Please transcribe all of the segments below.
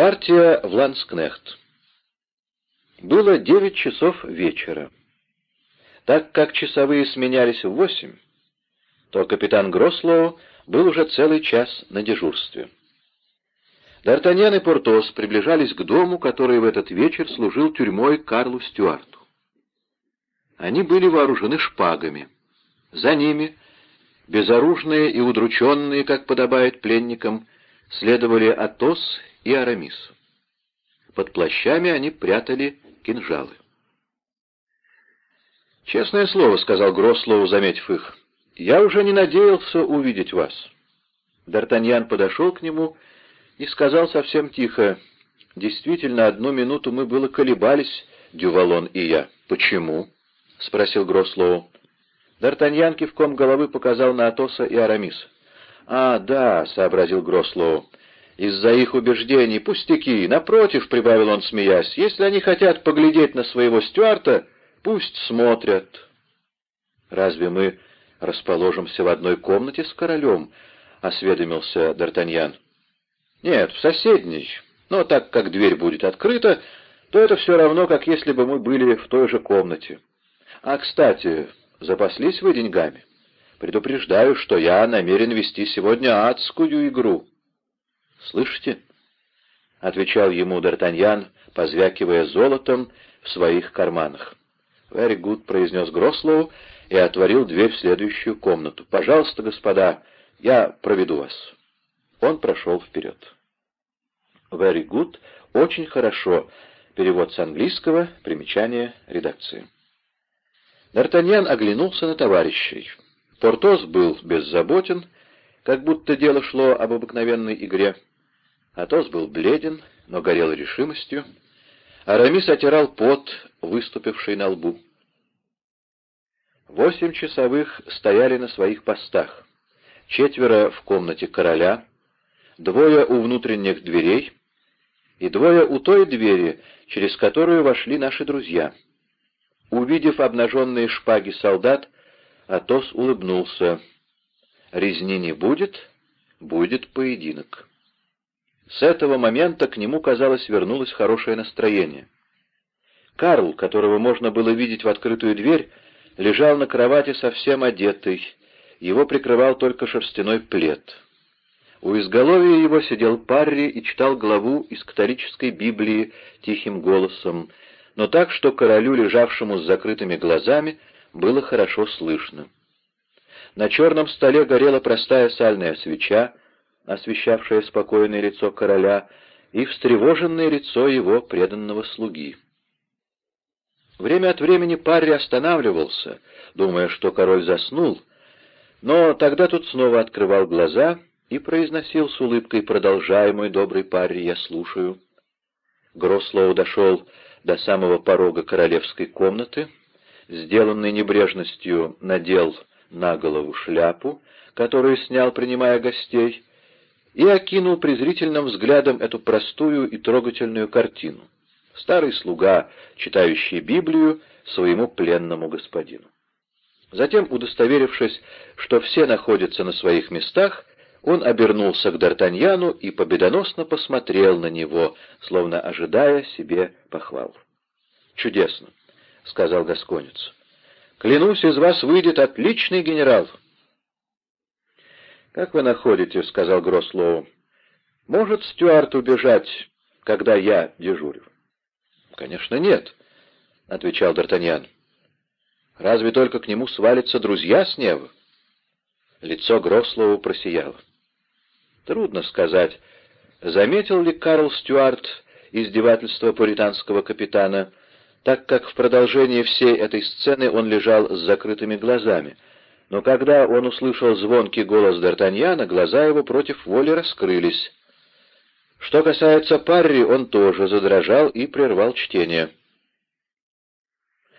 Партия в Ланскнехт. Было девять часов вечера. Так как часовые сменялись в восемь, то капитан Грослоу был уже целый час на дежурстве. Д'Артаньян и Портос приближались к дому, который в этот вечер служил тюрьмой Карлу Стюарту. Они были вооружены шпагами. За ними, безоружные и удрученные, как подобает пленникам, следовали Атос и Арамис. Под плащами они прятали кинжалы. «Честное слово», — сказал Грослоу, заметив их, — «я уже не надеялся увидеть вас». Д'Артаньян подошел к нему и сказал совсем тихо, «Действительно, одну минуту мы было колебались, Дювалон и я». «Почему?» — спросил Грослоу. Д'Артаньян кивком головы показал на Атоса и Арамиса. «А, да», — сообразил Грослоу, — «из-за их убеждений, пустяки. Напротив», — прибавил он, смеясь, — «если они хотят поглядеть на своего Стюарта, пусть смотрят». «Разве мы расположимся в одной комнате с королем?» — осведомился Д'Артаньян. «Нет, в соседней. Но так как дверь будет открыта, то это все равно, как если бы мы были в той же комнате. А, кстати, запаслись вы деньгами?» Предупреждаю, что я намерен вести сегодня адскую игру. — Слышите? — отвечал ему Д'Артаньян, позвякивая золотом в своих карманах. «Very good», — произнес Грослоу и отворил дверь в следующую комнату. «Пожалуйста, господа, я проведу вас». Он прошел вперед. «Very good» — очень хорошо. Перевод с английского, примечание редакции. Д'Артаньян оглянулся на товарищей. Портос был беззаботен, как будто дело шло об обыкновенной игре. Атос был бледен, но горел решимостью. Арамис отирал пот, выступивший на лбу. Восемь часовых стояли на своих постах. Четверо в комнате короля, двое у внутренних дверей и двое у той двери, через которую вошли наши друзья. Увидев обнаженные шпаги солдат, Атос улыбнулся. «Резни не будет, будет поединок». С этого момента к нему, казалось, вернулось хорошее настроение. Карл, которого можно было видеть в открытую дверь, лежал на кровати совсем одетый, его прикрывал только шерстяной плед. У изголовья его сидел Парри и читал главу из католической Библии тихим голосом, но так, что королю, лежавшему с закрытыми глазами, было хорошо слышно. На черном столе горела простая сальная свеча, освещавшая спокойное лицо короля и встревоженное лицо его преданного слуги. Время от времени Парри останавливался, думая, что король заснул, но тогда тут снова открывал глаза и произносил с улыбкой «Продолжай, мой добрый Парри, я слушаю». Грослоу дошел до самого порога королевской комнаты, сделанный небрежностью, надел на голову шляпу, которую снял, принимая гостей, и окинул презрительным взглядом эту простую и трогательную картину. Старый слуга, читающий Библию своему пленному господину. Затем, удостоверившись, что все находятся на своих местах, он обернулся к Д'Артаньяну и победоносно посмотрел на него, словно ожидая себе похвал. «Чудесно!» — сказал Гасконец. «Клянусь, из вас выйдет отличный генерал». «Как вы находите?» — сказал Грослоу. «Может Стюарт убежать, когда я дежурю?» «Конечно, нет», — отвечал Д'Артаньян. «Разве только к нему свалятся друзья с неба?» Лицо Грослоу просияло. Трудно сказать, заметил ли Карл Стюарт издевательство пуританского капитана, так как в продолжении всей этой сцены он лежал с закрытыми глазами. Но когда он услышал звонкий голос Д'Артаньяна, глаза его против воли раскрылись. Что касается Парри, он тоже задрожал и прервал чтение.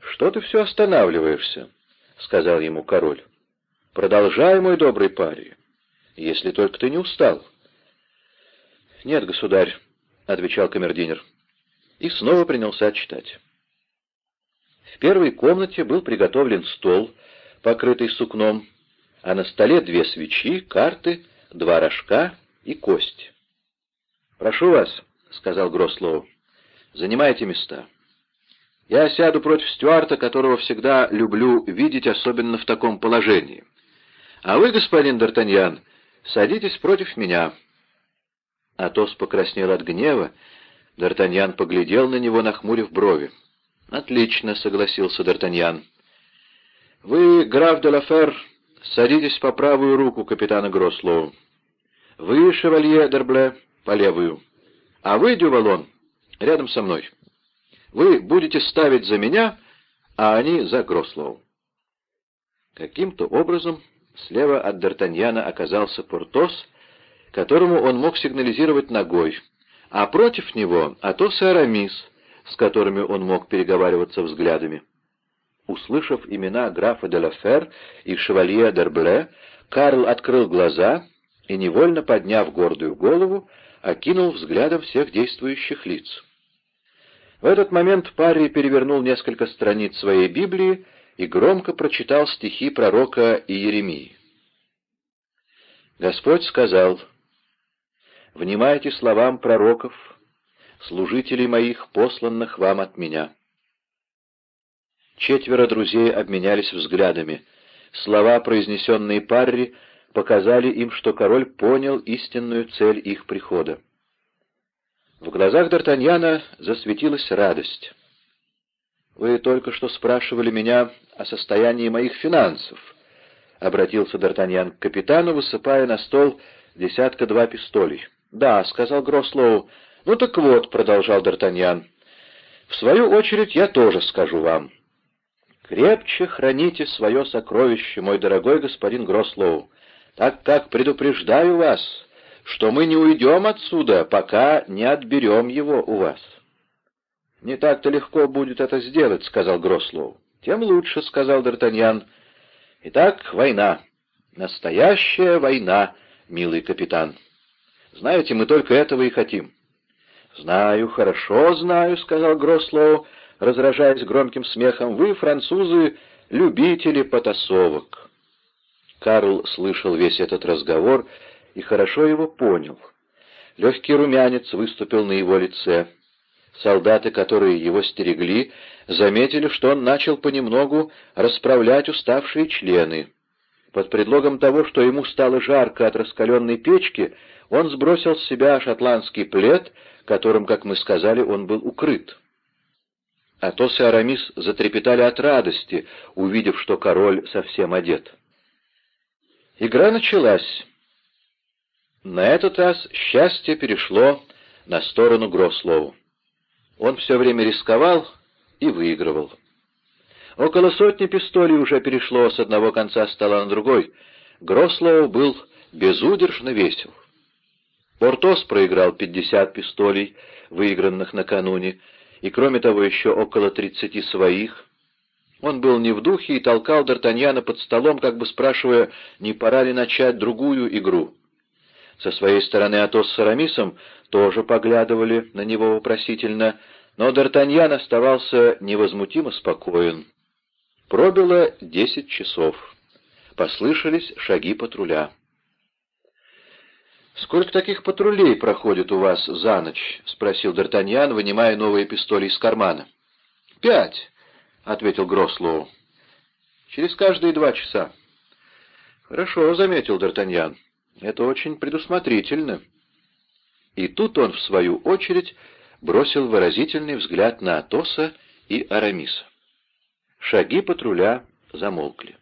«Что ты все останавливаешься?» — сказал ему король. «Продолжай, мой добрый Парри, если только ты не устал». «Нет, государь», — отвечал камердинер, и снова принялся читать. В первой комнате был приготовлен стол, покрытый сукном, а на столе две свечи, карты, два рожка и кость. «Прошу вас», — сказал Грослоу. «Занимайте места. Я сяду против Стюарта, которого всегда люблю видеть, особенно в таком положении. А вы, господин Д'Артаньян, садитесь против меня». Атос покраснел от гнева. Д'Артаньян поглядел на него, нахмурив брови. «Отлично», — согласился Д'Артаньян. «Вы, граф де Лафер, садитесь по правую руку капитана Грослоу. Вы, шевалье Дербле, по левую. А вы, Дювалон, рядом со мной. Вы будете ставить за меня, а они за Грослоу». Каким-то образом слева от Д'Артаньяна оказался Портос, которому он мог сигнализировать ногой, а против него Атос и Арамис, с которыми он мог переговариваться взглядами. Услышав имена графа де Лафер и шевалье Дербле, Карл открыл глаза и, невольно подняв гордую голову, окинул взглядом всех действующих лиц. В этот момент Парри перевернул несколько страниц своей Библии и громко прочитал стихи пророка Иеремии. Господь сказал, «Внимайте словам пророков, служителей моих, посланных вам от меня». Четверо друзей обменялись взглядами. Слова, произнесенные Парри, показали им, что король понял истинную цель их прихода. В глазах Д'Артаньяна засветилась радость. «Вы только что спрашивали меня о состоянии моих финансов», — обратился Д'Артаньян к капитану, высыпая на стол десятка-два пистолей. «Да», — сказал Грослоу. «Ну так вот», — продолжал Д'Артаньян. «В свою очередь я тоже скажу вам. Крепче храните свое сокровище, мой дорогой господин Грослоу, так как предупреждаю вас, что мы не уйдем отсюда, пока не отберем его у вас». «Не так-то легко будет это сделать», — сказал Грослоу. «Тем лучше», — сказал Д'Артаньян. «Итак, война. Настоящая война, милый капитан». Знаете, мы только этого и хотим». «Знаю, хорошо знаю», — сказал Грослоу, разражаясь громким смехом. «Вы, французы, любители потасовок». Карл слышал весь этот разговор и хорошо его понял. Легкий румянец выступил на его лице. Солдаты, которые его стерегли, заметили, что он начал понемногу расправлять уставшие члены. Под предлогом того, что ему стало жарко от раскаленной печки, он сбросил с себя шотландский плед, которым, как мы сказали, он был укрыт. Атос и Арамис затрепетали от радости, увидев, что король совсем одет. Игра началась. На этот раз счастье перешло на сторону Грослоу. Он все время рисковал и выигрывал. Около сотни пистолей уже перешло с одного конца стола на другой. Грослоу был безудержно весел. Портос проиграл 50 пистолей, выигранных накануне, и кроме того еще около 30 своих. Он был не в духе и толкал Д'Артаньяна под столом, как бы спрашивая, не пора ли начать другую игру. Со своей стороны Атос с Арамисом тоже поглядывали на него вопросительно, но Д'Артаньян оставался невозмутимо спокоен. Пробило десять часов. Послышались шаги патруля. «Сколько таких патрулей проходит у вас за ночь?» — спросил Д'Артаньян, вынимая новые пистоли из кармана. «Пять», — ответил Грослоу. «Через каждые два часа». «Хорошо», — заметил Д'Артаньян. «Это очень предусмотрительно». И тут он, в свою очередь, бросил выразительный взгляд на Атоса и Арамиса. Шаги патруля замолкли.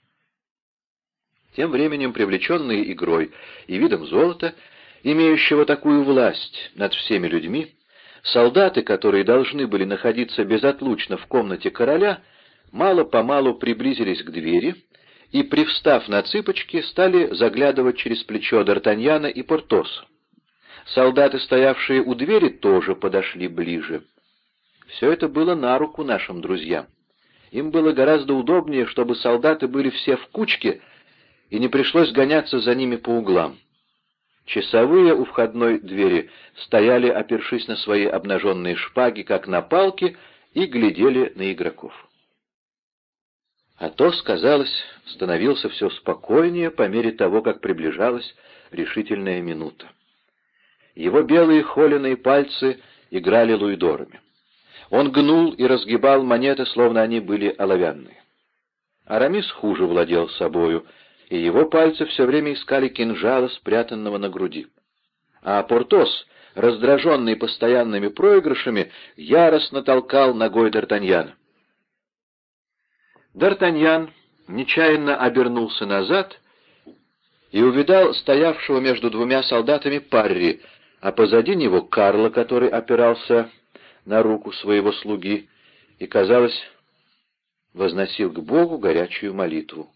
Тем временем, привлеченные игрой и видом золота, имеющего такую власть над всеми людьми, солдаты, которые должны были находиться безотлучно в комнате короля, мало-помалу приблизились к двери и, привстав на цыпочки, стали заглядывать через плечо Д'Артаньяна и Портоса. Солдаты, стоявшие у двери, тоже подошли ближе. Все это было на руку нашим друзьям. Им было гораздо удобнее, чтобы солдаты были все в кучке, и не пришлось гоняться за ними по углам. Часовые у входной двери стояли, опершись на свои обнаженные шпаги, как на палке, и глядели на игроков. Атос, казалось, становился все спокойнее по мере того, как приближалась решительная минута. Его белые холеные пальцы играли луидорами. Он гнул и разгибал монеты, словно они были оловянные. Арамис хуже владел собою, и его пальцы все время искали кинжала, спрятанного на груди. А Портос, раздраженный постоянными проигрышами, яростно толкал ногой Д'Артаньяна. Д'Артаньян нечаянно обернулся назад и увидал стоявшего между двумя солдатами Парри, а позади него Карла, который опирался на руку своего слуги и, казалось, возносил к Богу горячую молитву.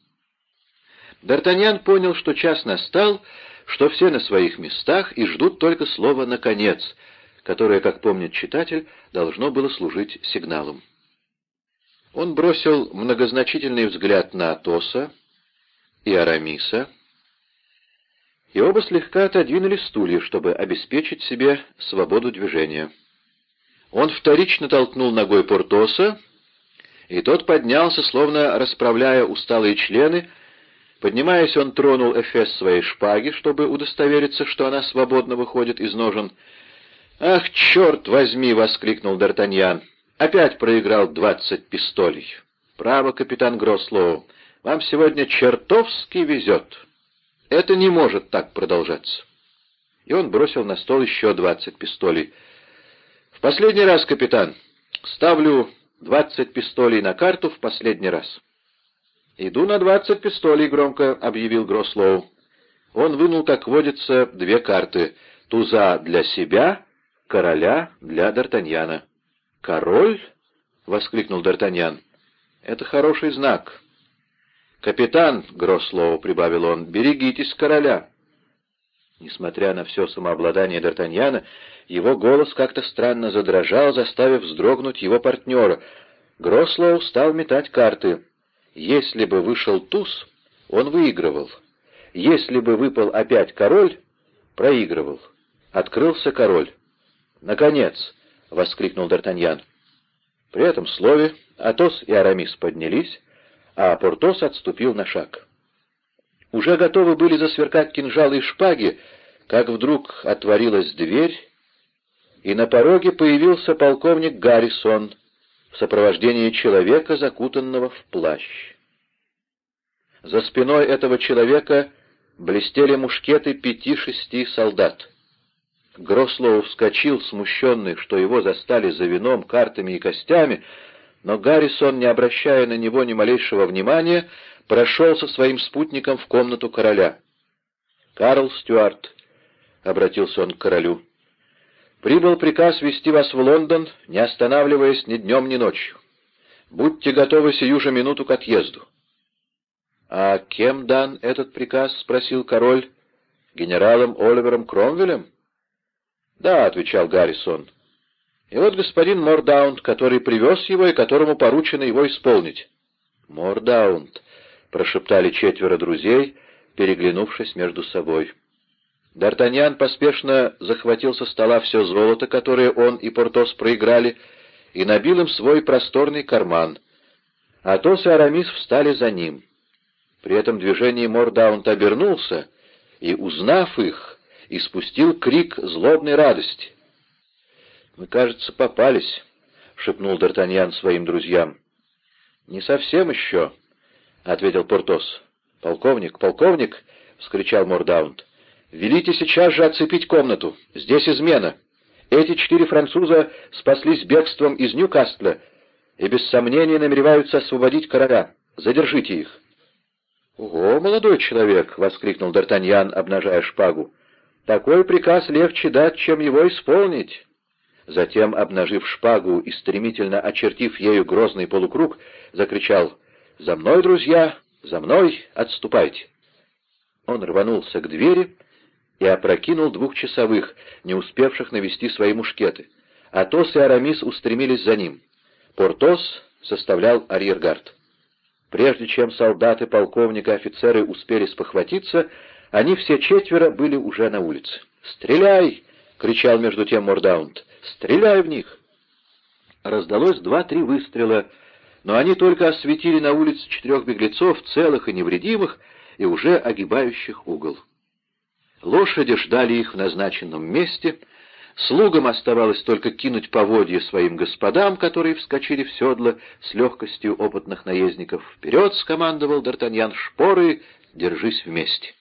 Д'Артаньян понял, что час настал, что все на своих местах и ждут только слова «наконец», которое, как помнит читатель, должно было служить сигналом. Он бросил многозначительный взгляд на Атоса и Арамиса, и оба слегка отодвинули стулья, чтобы обеспечить себе свободу движения. Он вторично толкнул ногой Портоса, и тот поднялся, словно расправляя усталые члены. Поднимаясь, он тронул эфес своей шпаги, чтобы удостовериться, что она свободно выходит из ножен. «Ах, черт возьми!» — воскликнул Д'Артаньян. «Опять проиграл двадцать пистолей. Право, капитан Грослоу, вам сегодня чертовски везет. Это не может так продолжаться». И он бросил на стол еще двадцать пистолей. «В последний раз, капитан, ставлю Двадцать пистолей на карту в последний раз. «Иду на двадцать пистолей», — громко объявил Грослоу. Он вынул, как водится, две карты. Туза для себя, короля для Д'Артаньяна. «Король?» — воскликнул Д'Артаньян. «Это хороший знак». «Капитан», — Грослоу прибавил он, — «берегитесь короля». Несмотря на все самообладание Д'Артаньяна, его голос как-то странно задрожал, заставив вздрогнуть его партнера. Грослоу стал метать карты. Если бы вышел туз, он выигрывал. Если бы выпал опять король, проигрывал. Открылся король. «Наконец!» — воскликнул Д'Артаньян. При этом слове Атос и Арамис поднялись, а Портос отступил на шаг. Уже готовы были засверкать кинжалы и шпаги, как вдруг отворилась дверь, и на пороге появился полковник Гаррисон в сопровождении человека, закутанного в плащ. За спиной этого человека блестели мушкеты пяти-шести солдат. Грослоу вскочил, смущенный, что его застали за вином, картами и костями, но Гаррисон, не обращая на него ни малейшего внимания, прошел со своим спутником в комнату короля. «Карл Стюарт», — обратился он к королю, — «прибыл приказ вести вас в Лондон, не останавливаясь ни днем, ни ночью. Будьте готовы сию же минуту к отъезду». «А кем дан этот приказ?» — спросил король. «Генералом Оливером Кромвелем?» «Да», — отвечал Гаррисон. «И вот господин Мордаунд, который привез его и которому поручено его исполнить». «Мордаунд», — прошептали четверо друзей, переглянувшись между собой. Д'Артаньян поспешно захватил со стола все золото, которое он и Портос проиграли, и набил им свой просторный карман. Атос и Арамис встали за ним. При этом движении Мордаунт обернулся и, узнав их, испустил крик злобной радости. «Мы, кажется, попались», — шепнул Д'Артаньян своим друзьям. «Не совсем еще», — ответил Портос. «Полковник, полковник!» — вскричал Мордаунд. «Велите сейчас же оцепить комнату. Здесь измена. Эти четыре француза спаслись бегством из Ньюкасла и без сомнения намереваются освободить короля. Задержите их». «Ого, молодой человек!» — воскликнул Д'Артаньян, обнажая шпагу. «Такой приказ легче дать, чем его исполнить». Затем, обнажив шпагу и стремительно очертив ею грозный полукруг, закричал «За мной, друзья! За мной! Отступайте!» Он рванулся к двери и опрокинул двух часовых, не успевших навести свои мушкеты. Атос и Арамис устремились за ним. Портос составлял арьергард. Прежде чем солдаты, полковника, офицеры успели спохватиться, они все четверо были уже на улице. «Стреляй!» — кричал между тем Мордаунд. «Стреляй в них!» Раздалось два-три выстрела — но они только осветили на улице четырех беглецов, целых и невредимых, и уже огибающих угол. Лошади ждали их в назначенном месте, Слугам оставалось только кинуть поводья своим господам, которые вскочили в седло с легкостью опытных наездников. «Вперед!» — скомандовал Д'Артаньян. «Шпоры! Держись вместе!»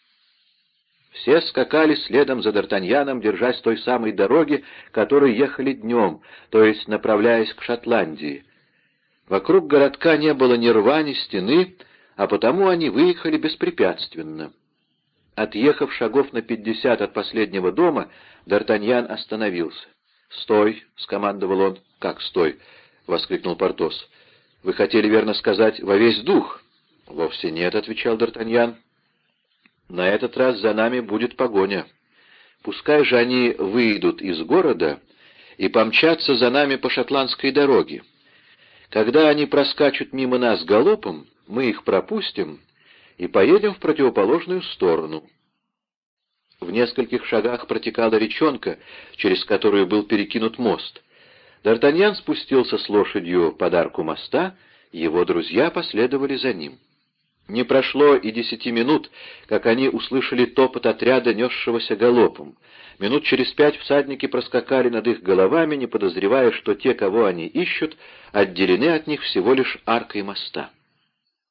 Все скакали следом за Д'Артаньяном, держась той самой дороги, которой ехали днем, то есть направляясь к Шотландии. Вокруг городка не было ни рва, ни стены, а потому они выехали беспрепятственно. Отъехав шагов на пятьдесят от последнего дома, Д'Артаньян остановился. «Стой!» — скомандовал он. «Как стой?» — воскликнул Портос. «Вы хотели верно сказать «во весь дух»?» «Вовсе нет», — отвечал Д'Артаньян. «На этот раз за нами будет погоня. Пускай же они выйдут из города и помчатся за нами по шотландской дороге. Когда они проскачут мимо нас галопом, мы их пропустим и поедем в противоположную сторону». В нескольких шагах протекала речонка, через которую был перекинут мост. Д'Артаньян спустился с лошадью под арку моста, его друзья последовали за ним. Не прошло и десяти минут, как они услышали топот отряда, несшегося галопом. Минут через пять всадники проскакали над их головами, не подозревая, что те, кого они ищут, отделены от них всего лишь аркой моста.